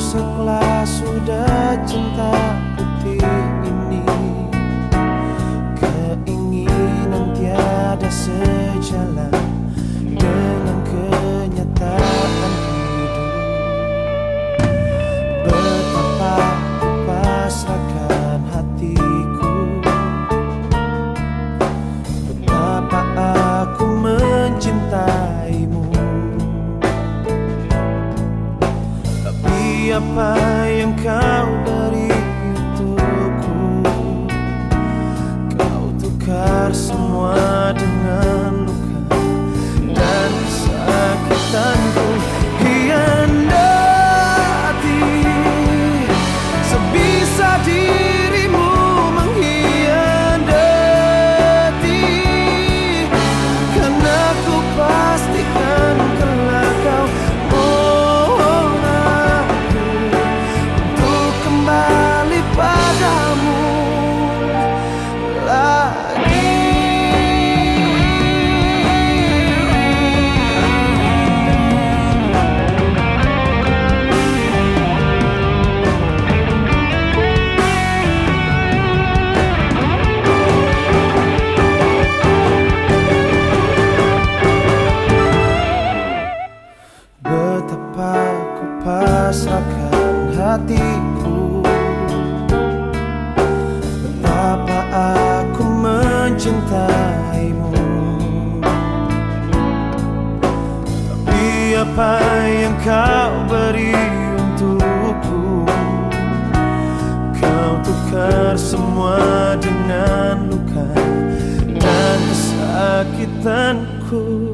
Setelah sudah cinta putih. Tapi mencintaimu. Tapi apa yang kau beri untukku? Kau tukar semua dengan luka dan kesakitanku.